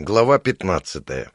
Глава 15.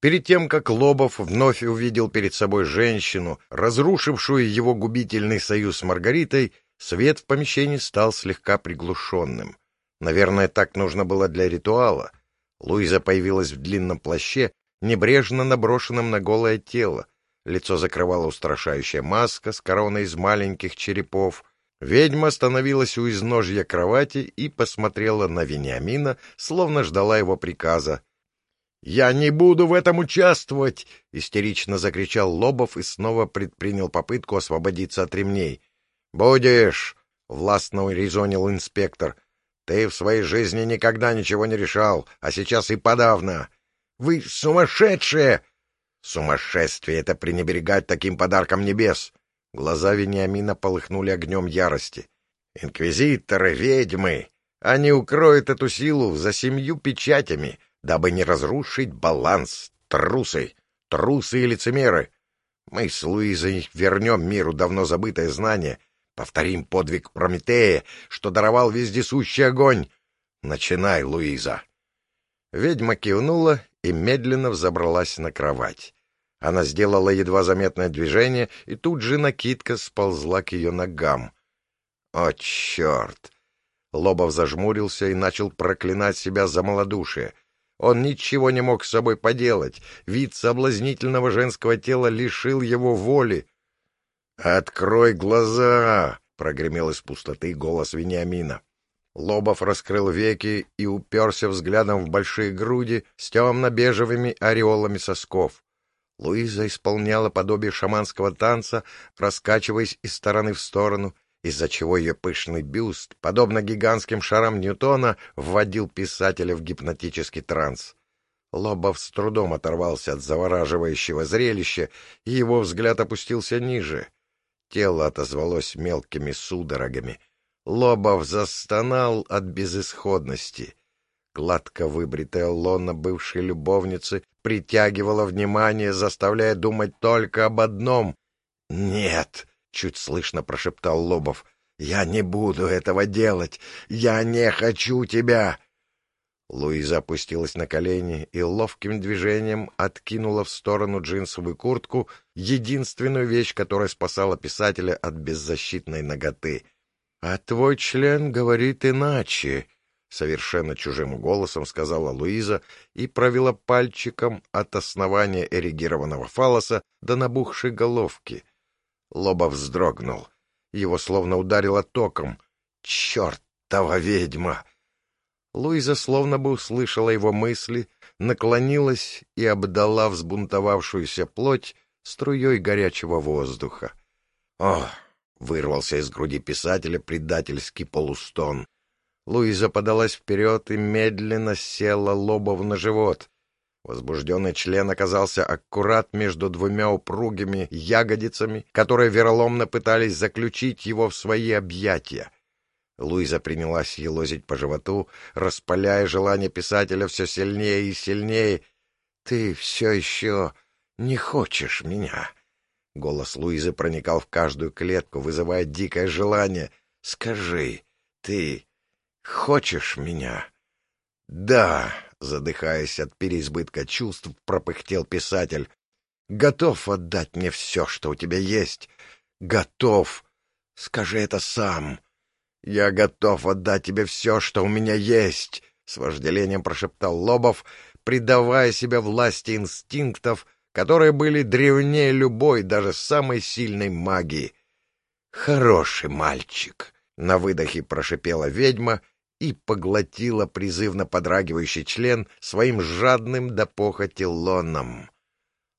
Перед тем, как Лобов вновь увидел перед собой женщину, разрушившую его губительный союз с Маргаритой, свет в помещении стал слегка приглушенным. Наверное, так нужно было для ритуала. Луиза появилась в длинном плаще, небрежно наброшенном на голое тело. Лицо закрывала устрашающая маска с короной из маленьких черепов — Ведьма остановилась у изножья кровати и посмотрела на Вениамина, словно ждала его приказа. — Я не буду в этом участвовать! — истерично закричал Лобов и снова предпринял попытку освободиться от ремней. — Будешь! — властно резонил инспектор. — Ты в своей жизни никогда ничего не решал, а сейчас и подавно. — Вы сумасшедшие! — Сумасшествие — это пренебрегать таким подарком небес! Глаза Вениамина полыхнули огнем ярости. «Инквизиторы, ведьмы! Они укроют эту силу за семью печатями, дабы не разрушить баланс. Трусы! Трусы и лицемеры! Мы с Луизой вернем миру давно забытое знание, повторим подвиг Прометея, что даровал вездесущий огонь. Начинай, Луиза!» Ведьма кивнула и медленно взобралась на кровать. Она сделала едва заметное движение, и тут же накидка сползла к ее ногам. «О, черт!» Лобов зажмурился и начал проклинать себя за малодушие. Он ничего не мог с собой поделать. Вид соблазнительного женского тела лишил его воли. «Открой глаза!» — прогремел из пустоты голос Вениамина. Лобов раскрыл веки и уперся взглядом в большие груди с темно-бежевыми ореолами сосков. Луиза исполняла подобие шаманского танца, раскачиваясь из стороны в сторону, из-за чего ее пышный бюст, подобно гигантским шарам Ньютона, вводил писателя в гипнотический транс. Лобов с трудом оторвался от завораживающего зрелища, и его взгляд опустился ниже. Тело отозвалось мелкими судорогами. Лобов застонал от безысходности. Гладко выбритая лона бывшей любовницы притягивала внимание, заставляя думать только об одном. «Нет!» — чуть слышно прошептал Лобов. «Я не буду этого делать! Я не хочу тебя!» Луиза опустилась на колени и ловким движением откинула в сторону джинсовую куртку, единственную вещь, которая спасала писателя от беззащитной ноготы. — А твой член говорит иначе, совершенно чужим голосом сказала Луиза и провела пальчиком от основания эрегированного фалоса до набухшей головки. Лоба вздрогнул. Его словно ударило током. «Чертова ведьма!» Луиза словно бы услышала его мысли, наклонилась и обдала взбунтовавшуюся плоть струей горячего воздуха. «О!» — вырвался из груди писателя предательский полустон. Луиза подалась вперед и медленно села лобов на живот. Возбужденный член оказался аккурат между двумя упругими ягодицами, которые вероломно пытались заключить его в свои объятия. Луиза принялась елозить по животу, распаляя желание писателя все сильнее и сильнее. — Ты все еще не хочешь меня? Голос Луизы проникал в каждую клетку, вызывая дикое желание. — Скажи, ты Хочешь меня? Да, задыхаясь от переизбытка чувств, пропыхтел писатель. Готов отдать мне все, что у тебя есть. Готов. Скажи это сам. Я готов отдать тебе все, что у меня есть, с вожделением прошептал Лобов, предавая себя власти инстинктов, которые были древнее любой, даже самой сильной магии. Хороший мальчик, на выдохе прошипела ведьма и поглотила призывно подрагивающий член своим жадным до похоти лоном.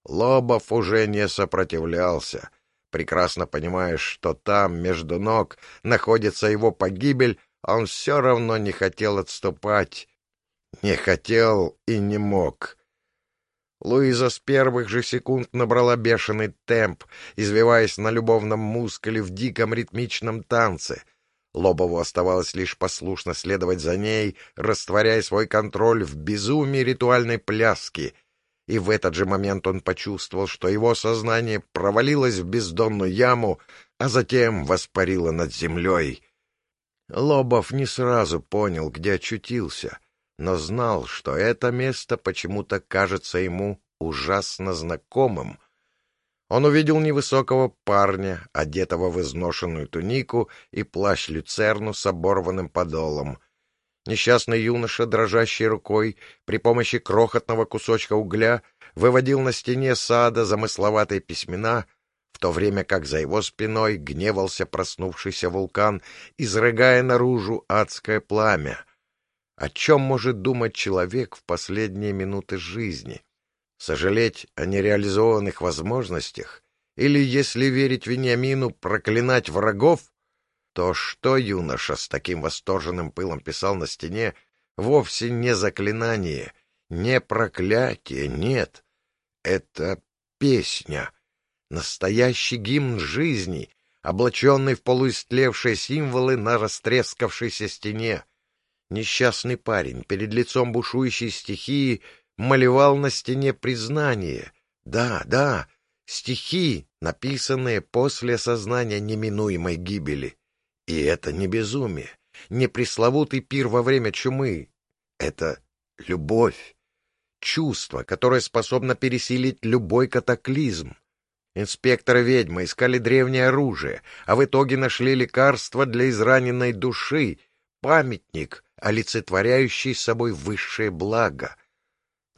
Лобов уже не сопротивлялся, прекрасно понимая, что там, между ног, находится его погибель, а он все равно не хотел отступать. Не хотел и не мог. Луиза с первых же секунд набрала бешеный темп, извиваясь на любовном мускуле в диком ритмичном танце — Лобову оставалось лишь послушно следовать за ней, растворяя свой контроль в безумии ритуальной пляски. И в этот же момент он почувствовал, что его сознание провалилось в бездонную яму, а затем воспарило над землей. Лобов не сразу понял, где очутился. но знал, что это место почему-то кажется ему ужасно знакомым. Он увидел невысокого парня, одетого в изношенную тунику и плащ-люцерну с оборванным подолом. Несчастный юноша, дрожащей рукой, при помощи крохотного кусочка угля, выводил на стене сада замысловатые письмена — в то время как за его спиной гневался проснувшийся вулкан, изрыгая наружу адское пламя. О чем может думать человек в последние минуты жизни? Сожалеть о нереализованных возможностях? Или, если верить Вениамину, проклинать врагов? То, что юноша с таким восторженным пылом писал на стене, вовсе не заклинание, не проклятие, нет. Это песня — Настоящий гимн жизни, облаченный в полуистлевшие символы на растрескавшейся стене. Несчастный парень перед лицом бушующей стихии малевал на стене признание. Да, да, стихи, написанные после осознания неминуемой гибели. И это не безумие, не пресловутый пир во время чумы. Это любовь, чувство, которое способно пересилить любой катаклизм. Инспекторы ведьмы искали древнее оружие, а в итоге нашли лекарство для израненной души, памятник, олицетворяющий собой высшее благо.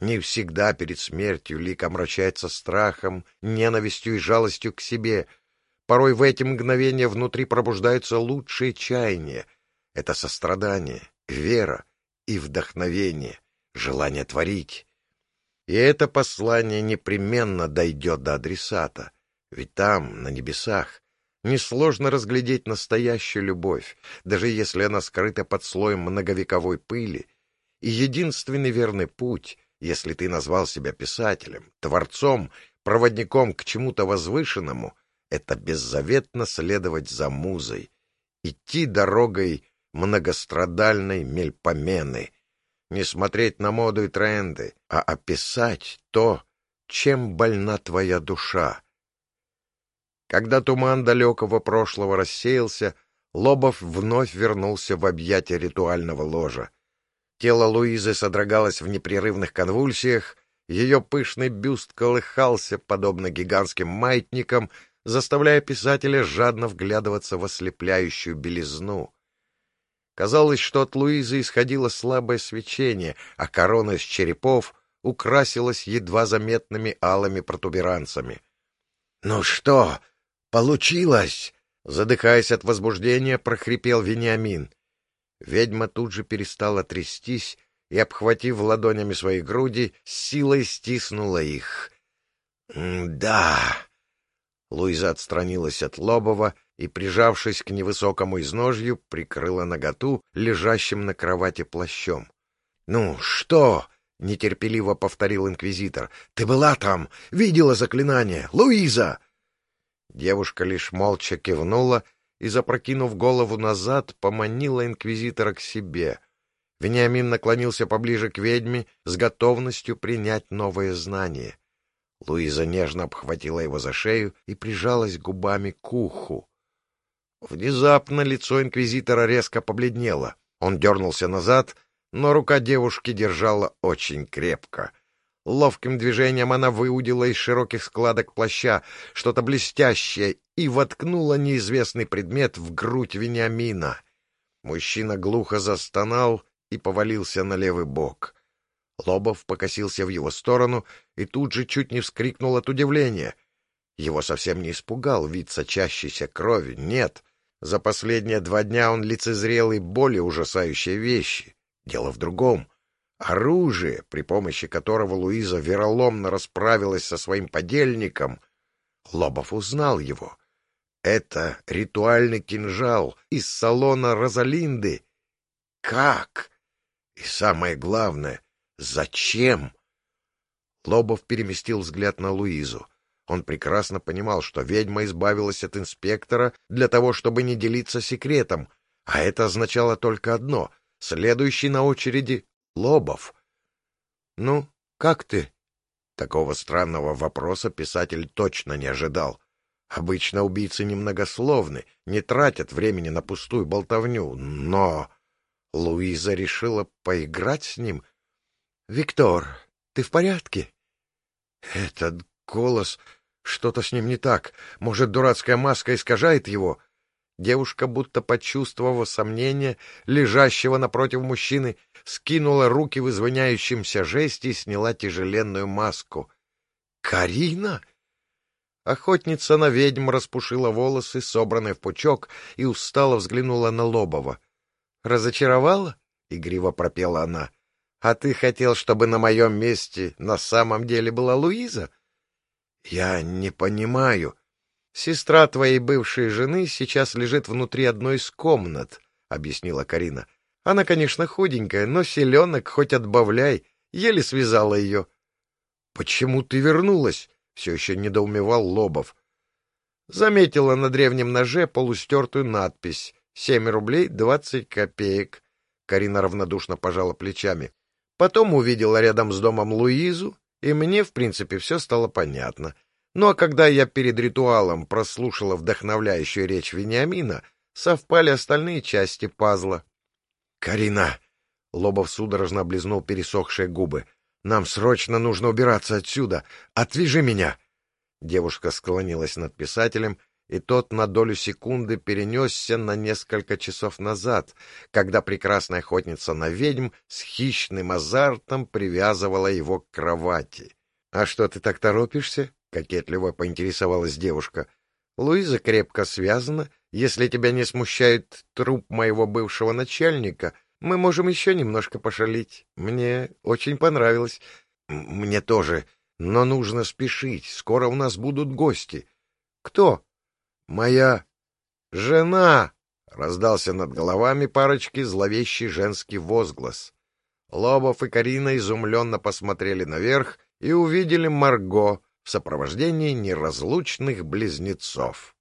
Не всегда перед смертью лик омрачается страхом, ненавистью и жалостью к себе. Порой в эти мгновения внутри пробуждаются лучшие чаяния. Это сострадание, вера и вдохновение, желание творить. И это послание непременно дойдет до адресата, ведь там, на небесах, несложно разглядеть настоящую любовь, даже если она скрыта под слоем многовековой пыли, и единственный верный путь, если ты назвал себя писателем, творцом, проводником к чему-то возвышенному, это беззаветно следовать за музой, идти дорогой многострадальной мельпомены, не смотреть на моду и тренды, а описать то, чем больна твоя душа. Когда туман далекого прошлого рассеялся, Лобов вновь вернулся в объятия ритуального ложа. Тело Луизы содрогалось в непрерывных конвульсиях, ее пышный бюст колыхался, подобно гигантским маятникам, заставляя писателя жадно вглядываться в ослепляющую белизну. Казалось, что от Луизы исходило слабое свечение, а корона из черепов украсилась едва заметными алыми протуберанцами. — Ну что, получилось? — задыхаясь от возбуждения, прохрипел Вениамин. Ведьма тут же перестала трястись и, обхватив ладонями свои груди, с силой стиснула их. — Да. Луиза отстранилась от Лобова и, прижавшись к невысокому изножью, прикрыла наготу лежащим на кровати плащом. — Ну, что? — нетерпеливо повторил инквизитор. — Ты была там? Видела заклинание? Луиза! Девушка лишь молча кивнула и, запрокинув голову назад, поманила инквизитора к себе. Вениамин наклонился поближе к ведьме с готовностью принять новое знание. Луиза нежно обхватила его за шею и прижалась губами к уху. Внезапно лицо инквизитора резко побледнело. Он дернулся назад, но рука девушки держала очень крепко. Ловким движением она выудила из широких складок плаща что-то блестящее и воткнула неизвестный предмет в грудь Вениамина. Мужчина глухо застонал и повалился на левый бок. Лобов покосился в его сторону и тут же чуть не вскрикнул от удивления. Его совсем не испугал вид сочащейся крови, нет — за последние два дня он лицезрел и более ужасающие вещи. Дело в другом. Оружие, при помощи которого Луиза вероломно расправилась со своим подельником, Лобов узнал его. Это ритуальный кинжал из салона Розалинды. Как? И самое главное, зачем? Лобов переместил взгляд на Луизу. Он прекрасно понимал, что ведьма избавилась от инспектора для того, чтобы не делиться секретом, а это означало только одно — следующий на очереди — Лобов. «Ну, как ты?» Такого странного вопроса писатель точно не ожидал. Обычно убийцы немногословны, не тратят времени на пустую болтовню, но... Луиза решила поиграть с ним. — Виктор, ты в порядке? — Этот голос... Что-то с ним не так. Может, дурацкая маска искажает его? Девушка, будто почувствовав сомнение, лежащего напротив мужчины, скинула руки в извиняющемся жесте и сняла тяжеленную маску. «Карина?» Охотница на ведьм распушила волосы, собранные в пучок, и устало взглянула на Лобова. «Разочаровала?» — игриво пропела она. «А ты хотел, чтобы на моем месте на самом деле была Луиза?» «Я не понимаю. Сестра твоей бывшей жены сейчас лежит внутри одной из комнат», — объяснила Карина. «Она, конечно, худенькая, но селенок хоть отбавляй. Еле связала ее». «Почему ты вернулась?» — все еще недоумевал Лобов. Заметила на древнем ноже полустертую надпись «Семь рублей двадцать копеек». Карина равнодушно пожала плечами. Потом увидела рядом с домом Луизу, и мне, в принципе, все стало понятно. Ну а когда я перед ритуалом прослушала вдохновляющую речь Вениамина, совпали остальные части пазла. — Карина! — Лобов судорожно облизнул пересохшие губы. Нам срочно нужно убираться отсюда. Отвяжи меня!» Девушка склонилась над писателем, и тот на долю секунды перенесся на несколько часов назад, когда прекрасная охотница на ведьм с хищным азартом привязывала его к кровати. — А что ты так торопишься? — кокетливо поинтересовалась девушка. — Луиза крепко связана. Если тебя не смущает труп моего бывшего начальника, мы можем еще немножко пошалить. Мне очень понравилось. Мне тоже. Но нужно спешить. Скоро у нас будут гости. Кто? Моя жена. Раздался над головами парочки зловещий женский возглас. Лобов и Карина изумленно посмотрели наверх и увидели Марго в сопровождении неразлучных близнецов.